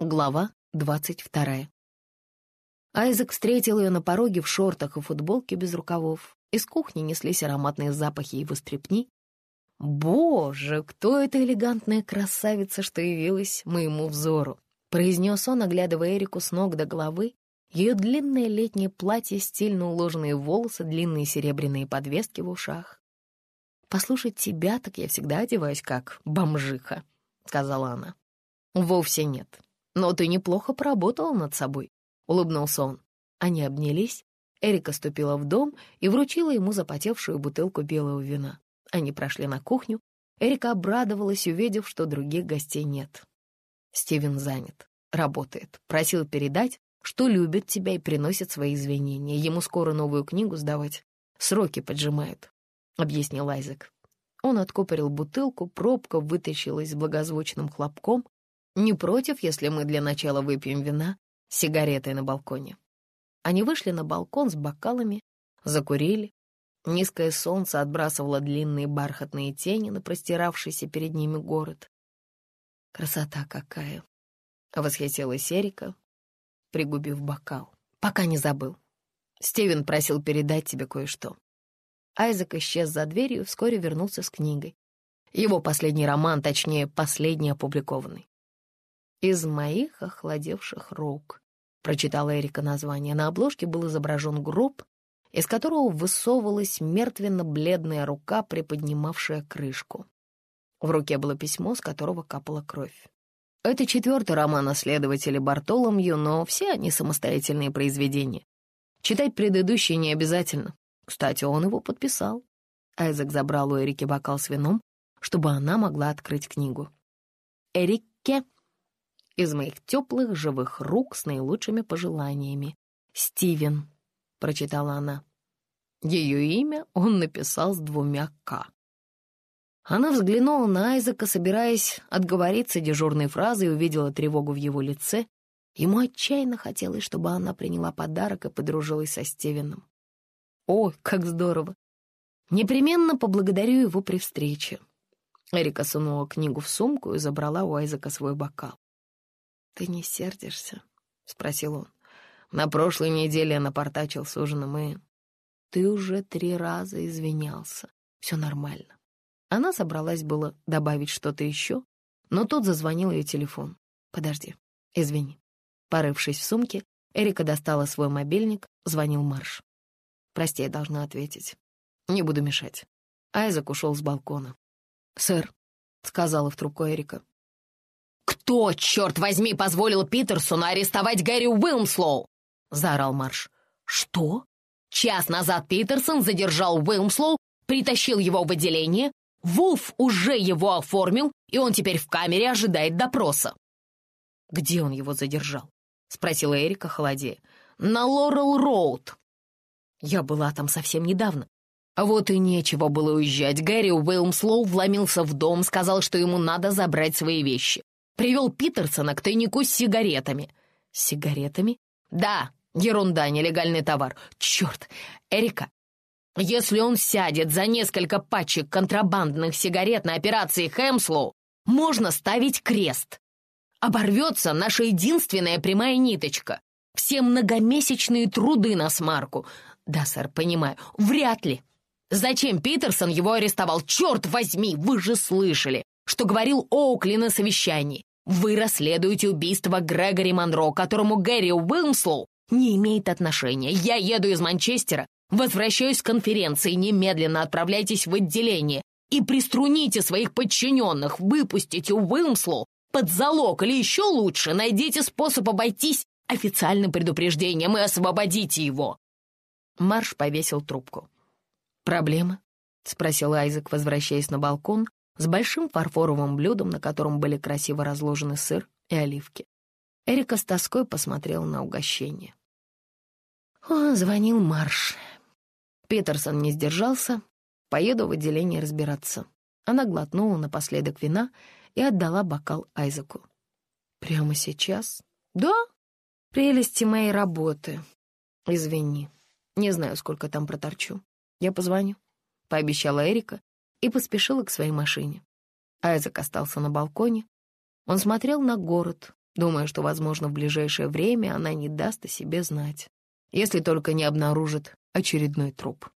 Глава двадцать вторая. Айзек встретил ее на пороге в шортах и футболке без рукавов. Из кухни неслись ароматные запахи его стрепни. «Боже, кто эта элегантная красавица, что явилась моему взору!» произнес он, оглядывая Эрику с ног до головы. Ее длинное летнее платье, стильно уложенные волосы, длинные серебряные подвески в ушах. «Послушать тебя, так я всегда одеваюсь как бомжиха», — сказала она. «Вовсе нет», «Но ты неплохо поработала над собой», — улыбнулся он. Они обнялись. Эрика ступила в дом и вручила ему запотевшую бутылку белого вина. Они прошли на кухню. Эрика обрадовалась, увидев, что других гостей нет. Стивен занят, работает, просил передать, что любит тебя и приносит свои извинения. Ему скоро новую книгу сдавать. Сроки поджимают, — объяснил Айзек. Он откупорил бутылку, пробка вытащилась с благозвучным хлопком, не против, если мы для начала выпьем вина с сигаретой на балконе. Они вышли на балкон с бокалами, закурили. Низкое солнце отбрасывало длинные бархатные тени на простиравшийся перед ними город. «Красота какая!» — восхитилась Эрика, пригубив бокал. «Пока не забыл. Стивен просил передать тебе кое-что». Айзек исчез за дверью и вскоре вернулся с книгой. Его последний роман, точнее, последний опубликованный. «Из моих охладевших рук», — прочитала Эрика название. На обложке был изображен гроб, из которого высовывалась мертвенно-бледная рука, приподнимавшая крышку. В руке было письмо, с которого капала кровь. Это четвертый роман о следователе Бартоломью, но все они самостоятельные произведения. Читать предыдущие не обязательно. Кстати, он его подписал. Айзек забрал у Эрики бокал с вином, чтобы она могла открыть книгу. Эрике из моих теплых живых рук с наилучшими пожеланиями. «Стивен», — прочитала она. Ее имя он написал с двумя «К». Она взглянула на Айзека, собираясь отговориться дежурной фразой, и увидела тревогу в его лице. Ему отчаянно хотелось, чтобы она приняла подарок и подружилась со Стивеном. О, как здорово! Непременно поблагодарю его при встрече. Эрика сунула книгу в сумку и забрала у Айзека свой бокал. «Ты не сердишься?» — спросил он. «На прошлой неделе я напортачил с ужином, и...» «Ты уже три раза извинялся. Все нормально». Она собралась было добавить что-то еще, но тут зазвонил ее телефон. «Подожди, извини». Порывшись в сумке, Эрика достала свой мобильник, звонил Марш. «Прости, я должна ответить. Не буду мешать». Айзек ушел с балкона. «Сэр», — сказала в трубку Эрика, «Кто, черт возьми, позволил Питерсону арестовать Гэри Уилмслоу?» — заорал Марш. «Что?» Час назад Питерсон задержал Уилмслоу, притащил его в отделение, Вулф уже его оформил, и он теперь в камере ожидает допроса. «Где он его задержал?» — спросила Эрика, холодея. «На Лорел-Роуд». «Я была там совсем недавно». Вот и нечего было уезжать. Гэри Уилмслоу вломился в дом, сказал, что ему надо забрать свои вещи привел Питерсона к тайнику с сигаретами». «С сигаретами?» «Да, ерунда, нелегальный товар. Черт, Эрика, если он сядет за несколько пачек контрабандных сигарет на операции Хэмслоу, можно ставить крест. Оборвется наша единственная прямая ниточка. Все многомесячные труды на смарку. Да, сэр, понимаю, вряд ли. Зачем Питерсон его арестовал? Черт возьми, вы же слышали, что говорил Оукли на совещании. Вы расследуете убийство Грегори Монро, которому Гэри Уилмслоу не имеет отношения. Я еду из Манчестера, возвращаюсь с конференции, немедленно отправляйтесь в отделение и приструните своих подчиненных, выпустите Уилмслоу под залог или еще лучше, найдите способ обойтись официальным предупреждением и освободите его. Марш повесил трубку. «Проблема?» — спросил Айзек, возвращаясь на балкон, с большим фарфоровым блюдом, на котором были красиво разложены сыр и оливки. Эрика с тоской посмотрела на угощение. О, звонил Марш. Питерсон не сдержался. Поеду в отделение разбираться. Она глотнула напоследок вина и отдала бокал Айзеку. «Прямо сейчас?» «Да, прелести моей работы. Извини, не знаю, сколько там проторчу. Я позвоню», — пообещала Эрика и поспешила к своей машине. Айзек остался на балконе. Он смотрел на город, думая, что, возможно, в ближайшее время она не даст о себе знать, если только не обнаружит очередной труп.